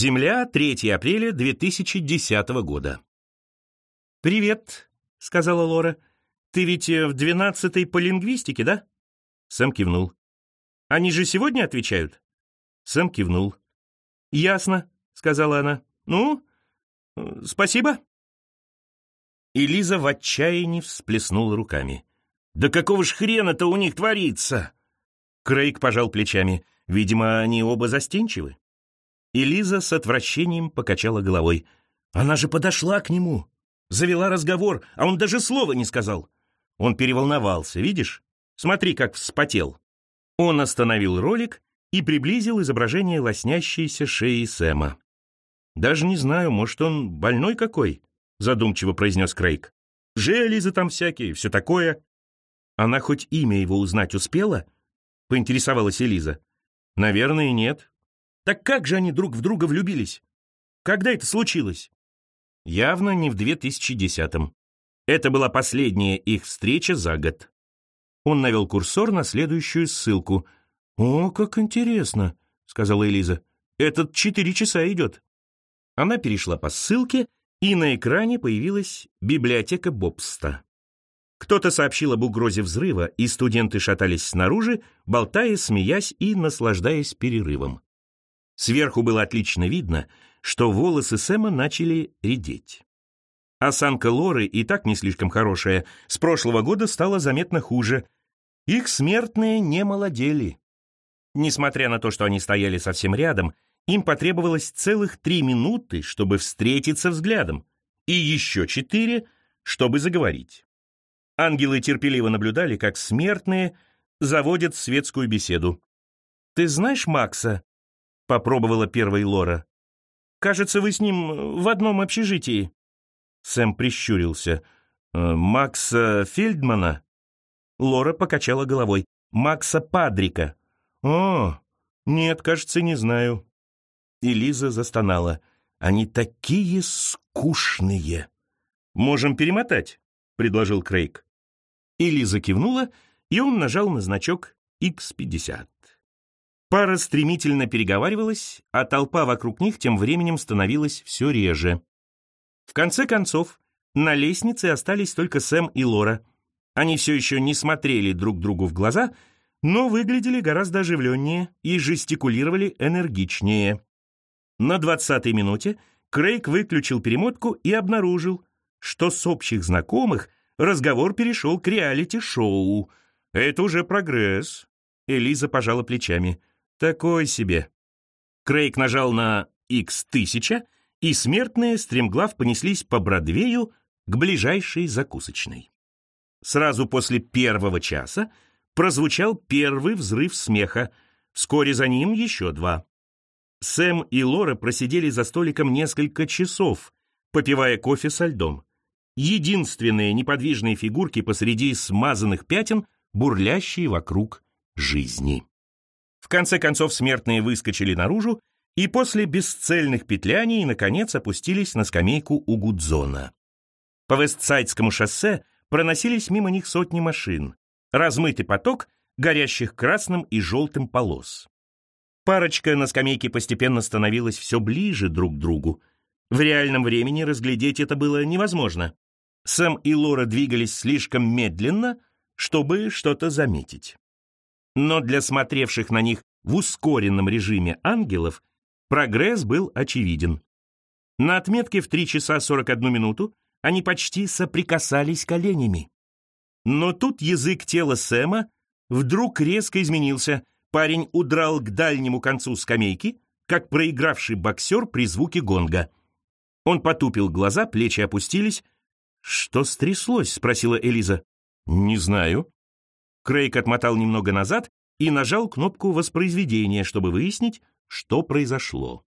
Земля, 3 апреля 2010 года. «Привет», — сказала Лора. «Ты ведь э, в двенадцатой по лингвистике, да?» Сэм кивнул. «Они же сегодня отвечают?» Сэм кивнул. «Ясно», — сказала она. «Ну, э, спасибо». И Лиза в отчаянии всплеснула руками. «Да какого ж хрена-то у них творится?» Крейг пожал плечами. Видимо, они оба застенчивы. И Лиза с отвращением покачала головой. Она же подошла к нему, завела разговор, а он даже слова не сказал. Он переволновался, видишь? Смотри, как вспотел. Он остановил ролик и приблизил изображение лоснящейся шеи Сэма. «Даже не знаю, может, он больной какой?» задумчиво произнес Крейг. «Железы там всякие, все такое». «Она хоть имя его узнать успела?» поинтересовалась Элиза. «Наверное, нет. Так как же они друг в друга влюбились? Когда это случилось?» Явно не в 2010-м. Это была последняя их встреча за год. Он навел курсор на следующую ссылку. «О, как интересно», — сказала Элиза. «Этот четыре часа идет». Она перешла по ссылке, и на экране появилась библиотека Бобста. Кто-то сообщил об угрозе взрыва, и студенты шатались снаружи, болтая, смеясь и наслаждаясь перерывом. Сверху было отлично видно, что волосы Сэма начали редеть. Осанка Лоры, и так не слишком хорошая, с прошлого года стала заметно хуже. Их смертные не молодели. Несмотря на то, что они стояли совсем рядом, им потребовалось целых три минуты, чтобы встретиться взглядом, и еще четыре, чтобы заговорить. Ангелы терпеливо наблюдали, как смертные заводят светскую беседу. «Ты знаешь Макса?» — попробовала первой Лора. «Кажется, вы с ним в одном общежитии». Сэм прищурился. «Э, «Макса Фельдмана?» Лора покачала головой. «Макса Падрика». «О, нет, кажется, не знаю». И Лиза застонала. «Они такие скучные!» «Можем перемотать», — предложил Крейг. И Лиза кивнула, и он нажал на значок X50. Пара стремительно переговаривалась, а толпа вокруг них тем временем становилась все реже. В конце концов, на лестнице остались только Сэм и Лора. Они все еще не смотрели друг другу в глаза, но выглядели гораздо оживленнее и жестикулировали энергичнее. На двадцатой минуте Крейг выключил перемотку и обнаружил, что с общих знакомых разговор перешел к реалити-шоу. Это уже прогресс. Элиза пожала плечами. Такой себе. Крейг нажал на X1000, и смертные стремглав понеслись по Бродвею к ближайшей закусочной. Сразу после первого часа прозвучал первый взрыв смеха, вскоре за ним еще два. Сэм и Лора просидели за столиком несколько часов, попивая кофе со льдом. Единственные неподвижные фигурки посреди смазанных пятен, бурлящие вокруг жизни. В конце концов смертные выскочили наружу и после бесцельных петляний, наконец, опустились на скамейку у Гудзона. По Вестсайдскому шоссе проносились мимо них сотни машин, размытый поток горящих красным и желтым полос. Парочка на скамейке постепенно становилась все ближе друг к другу. В реальном времени разглядеть это было невозможно. Сэм и Лора двигались слишком медленно, чтобы что-то заметить. Но для смотревших на них в ускоренном режиме ангелов прогресс был очевиден. На отметке в 3 часа 41 минуту они почти соприкасались коленями. Но тут язык тела Сэма вдруг резко изменился, Парень удрал к дальнему концу скамейки, как проигравший боксер при звуке гонга. Он потупил глаза, плечи опустились. «Что стряслось?» — спросила Элиза. «Не знаю». Крейг отмотал немного назад и нажал кнопку воспроизведения, чтобы выяснить, что произошло.